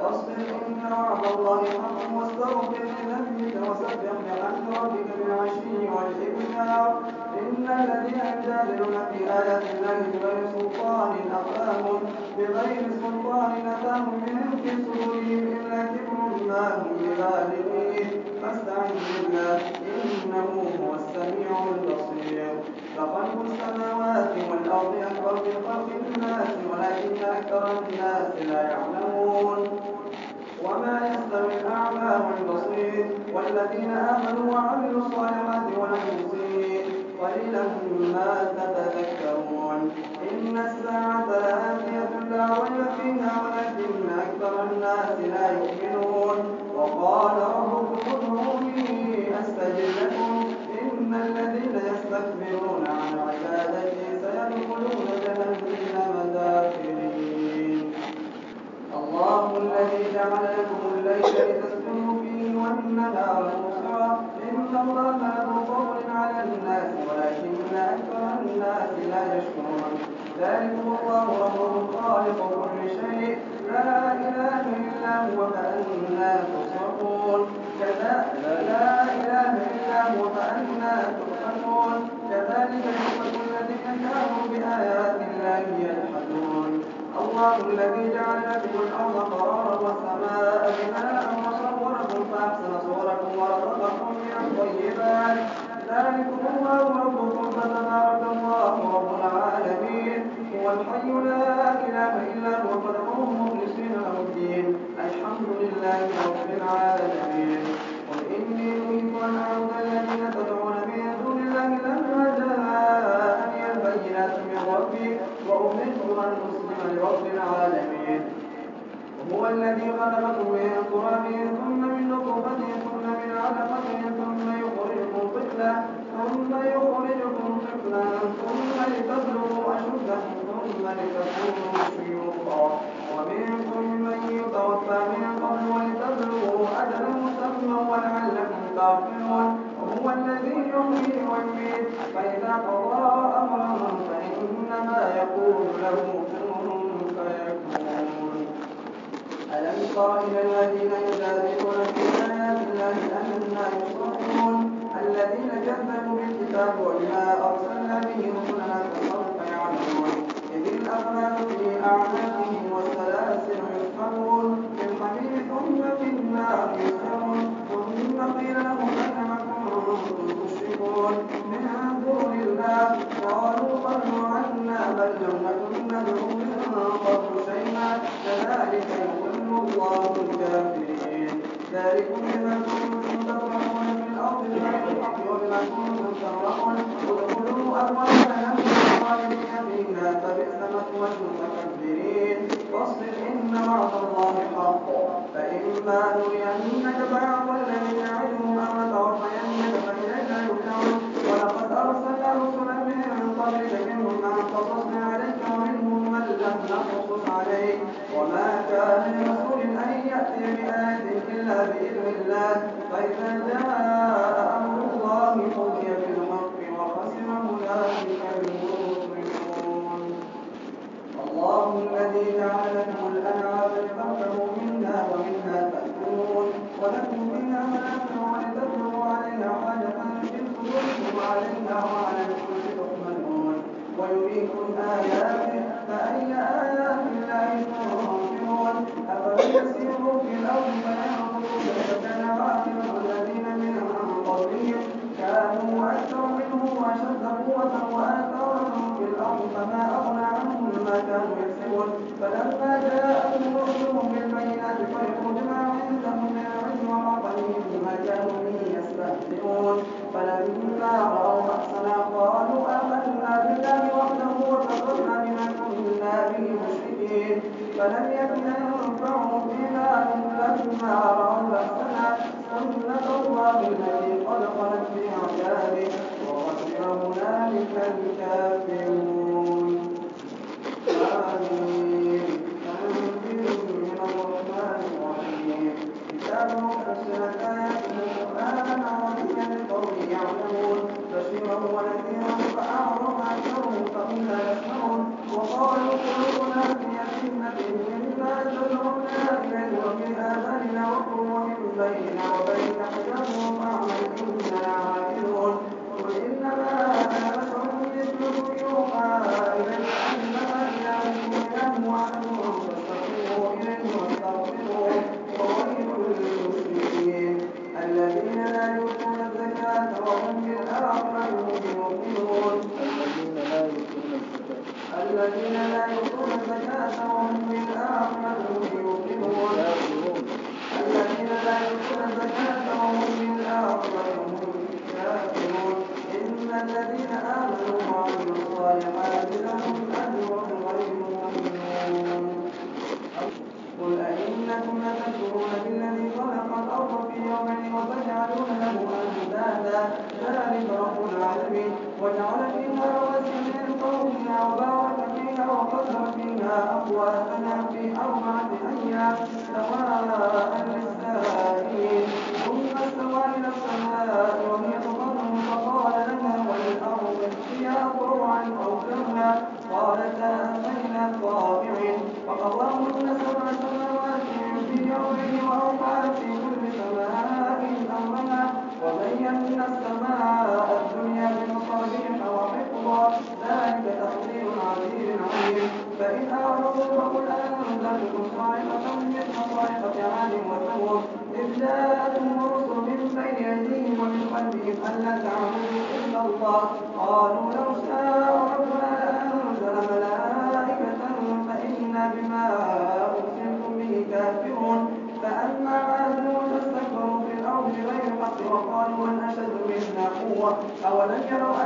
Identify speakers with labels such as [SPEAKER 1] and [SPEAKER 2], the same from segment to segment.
[SPEAKER 1] فَاصْبِرْ إِنَّ وَعْدَ اللَّهِ حَقٌّ وَاسْتَغْفِرْ لِذَنبِكَ وَسَبِّحْ بِحَمْدِ رَبِّكَ بِالْعَشِيِّ وَالْإِبْكَارِ. إِنَّ الَّذِينَ يُجَادِلُونَ فِي آيَاتِ اللَّهِ بِغَيْرِ سُلْطَانٍ أَتَاهُم إِنْ فِي إِلَّا كِبْرٌ مَّا هُم بِبَالِغِيهِ فَاسْتَعِذْ بِاللَّهِ ۖ إِنَّهُ هُوَ السَّمِيعُ الْبَصِيرُ. لَخَلْقُ السَّمَاوَاتِ وَالْأَرْضِ أَكْبَرُ مِنْ خَلْقِ النَّاسِ وَلَٰكِنَّ أَكْثَرَ النَّاسِ لَا يَعْلَمُونَ. وَمَا يَسْتَوِي الْأَعْمَىٰ وَالْبَصِيرُ وَالَّذِينَ آمَنُوا وَعَمِلُوا الصَّالِحَاتِ وَالْمُحْسِنِينَ قَلِيلًا مَّا تَتَذَكَّرُونَ إِنَّ السَّاعَةَ لَآتِيَةٌ لَّا رَيْبَ فِيهَا وَلَٰكِنَّ أَكْثَرَ النَّاسِ لَا يُؤْمِنُونَ ذَٰلِكُمُ اللَّهُ رَبُّكُمْ خَالِقُ كُلِّ شَيْءٍ. لَّا إِلَٰهَ إِلَّا هُوَ فَأَنَّىٰ تُؤْفَكُونَ كَذَٰلِكَ يُؤْفَكُ الَّذِينَ كَانُوا بِآيَاتِ اللَّهِ يَجْحَدُونَ. اللَّهُ الَّذِي جَعَلَ لَكُمُ الْأَرْضَ قَرَارًا وَالسَّمَاءَ بِنَاءً وَصَوَّرَكُمْ فَأَحْسَنَ صُوَرَكُمْ وَرَزَقَكُم مِّنَ الطَّيِّبَاتِ ۚ. ذَٰلِكُمُ اللَّهُ الْحَيُّ لَا إِلَٰهَ إِلَّا هُوَ فَادْعُوهُ مُخْلِصِينَ لَهُ الدِّينَ. الْحَمْدُ لِلَّهِ رَبِّ الْعَالَمِينَ. قُلْ إِنِّي نُهِيتُ أَنْ أَعْبُدَ الَّذِينَ تَدْعُونَ مِن دُونِ اللَّهِ لَمَّا جَاءَنِيَ الْبَيِّنَاتُ مِن رَّبِّي وَأُمِرْتُ أَنْ أُسْلِمَ لِرَبِّ الْعَالَمِينَ. هُوَ الَّذِي خَلَقَكُم مِّن تُرَابٍ ثُمَّ مِن نُّطْفَةٍ ثُمَّ مِنْ عَلَقَةٍ ثُمَّ يُخْرِجُكُمْ طِفْلًا ثُمَّ لِتَبْلُغُوا أَشُدَّكُمْ ثُمَّ لِتَكُونُوا شُيُوخًا ۚ وَمِنكُم مَّن يُتَوَفَّىٰ مِن قَبْلُ وَلِتَبْلُغُوا أَجَلًا مُّسَمًّى وَلَعَلَّكُمْ تَعْقِلُونَ بِإِذْنِ اللَّهِ ۚ فَإِذَا جَاءَ أَمْرُ اللَّهِ اللَّهُ الَّذِي جَعَلَ وَأَشَدَّ قُوَّةً وَآثَارًا فِي الْأَرْضِ فَمَا أَغْنَىٰ عَنْهُم مَّا كَانُوا يَكْسِبُونَ. فَلَمَّا جَاءَتْهُمْ رُسُلُهُم بِالْبَيِّنَاتِ فَرِحُوا بِمَا عِندَهُم مِّنَ الْعِلْمِ وَحَاقَ بِهِم مَّا كَانُوا بِهِ يَسْتَهْزِئُونَ. فَلَمَّا رَأَوْا بَأْسَنَا قَالُوا آمَنَّا بِاللَّهِ وَحْدَهُ وَكَفَرْنَا بِمَا كُنَّا بِهِ مُشْرِكِينَ. فَلَمْ يَكُ أقواتها في أربعة أيام سواء للسائلين. ثم استوى إلى السماء وهي تمر فقال لها وللأرض ائتيا طوعا أو كرها قالتا أتينا طائعين فقضاهن سبع سماوات في يومين وأوحى في ألا تعبدوا إلا الله. قالوا لو شاء ربنا لأنزل ملائكة فإنا بما أرسلتم به كافرون. فأما عاد فاستكبروا في الأرض بغير الحق وقالوا من أشد منا قوة؟ أولم يروا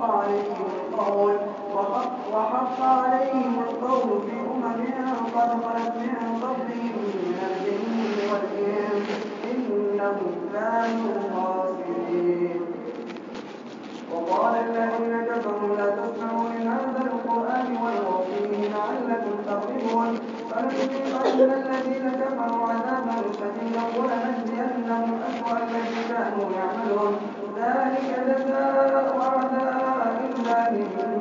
[SPEAKER 1] وحق عليهم القول وحق عليهم في أمم قد خلت من قبلهم من الجن والإنس إنهم كانوا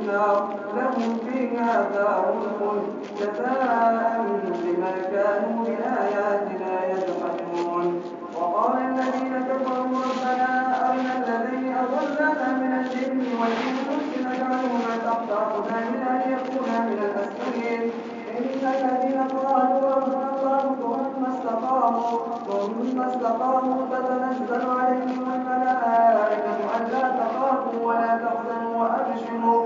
[SPEAKER 1] لهم فيها دار الخلد جزاء بما كانوا بآياتنا يجحدون. وقال الذين كفروا ربنا أرنا الذين أضلانا من الجن والإنس نجعلهما تحت أقدامنا ليكونا من الأسفلين إن الذين قالوا ربنا الله ثم استقاموا ثم استقاموا تتنزل عليهم الملائكة ألا تخافوا ولا تحزنوا وأبشروا.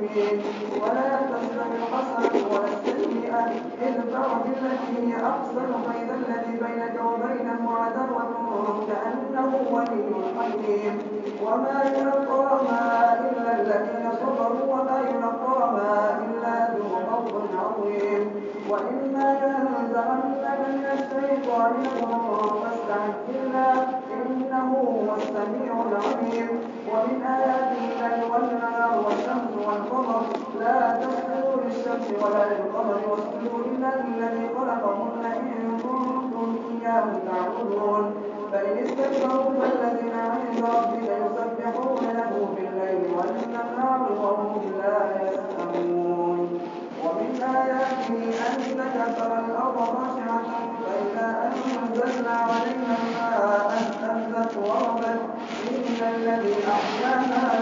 [SPEAKER 1] ولا تستوي الحسنة ولا السيئة ادفع بالتي هي أحسن فإذا الذي بينك وبينه عداوة كأنه ولي حميم وما يلقاها إلا الذين صبروا وما يلقاها إلا ذو حظ عظيم وإما ينزغنك من الشيطان فاستعذ بالله إنه هو السميع العليم ومن آياته ولا القمر واسجدوا لله الذي خلقهن إن كنتم إياه تعبدون فإن استكبروا فالذين عند ربك يسبحون له بالليل والنهار وهم لا يسأمون ومن آياته أنك ترى الأرض خاشعة فإذا أنزلنا عليها ماء اهتزت وربت إن الذي أحياها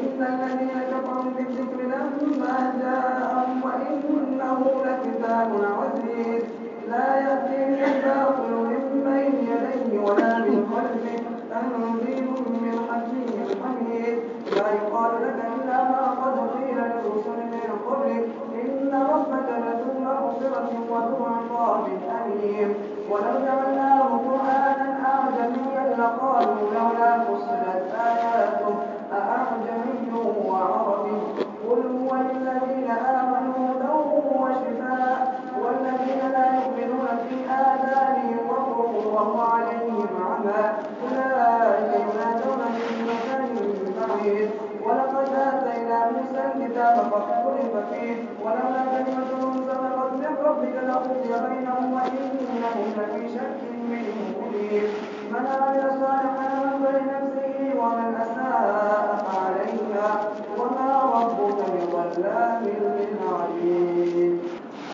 [SPEAKER 1] إن الذين كفروا بالذكر لما جاءهم وإنه لكتاب عزيز لا يأتيه الباطل من بين يديه ولا من خلفه تنزيل من حكيم حميد لا يقال لك إلا ما قد قيل للرسل من قبلك إن ربك لذو مغفرة وذو عقاب أليم. ولو جعلناه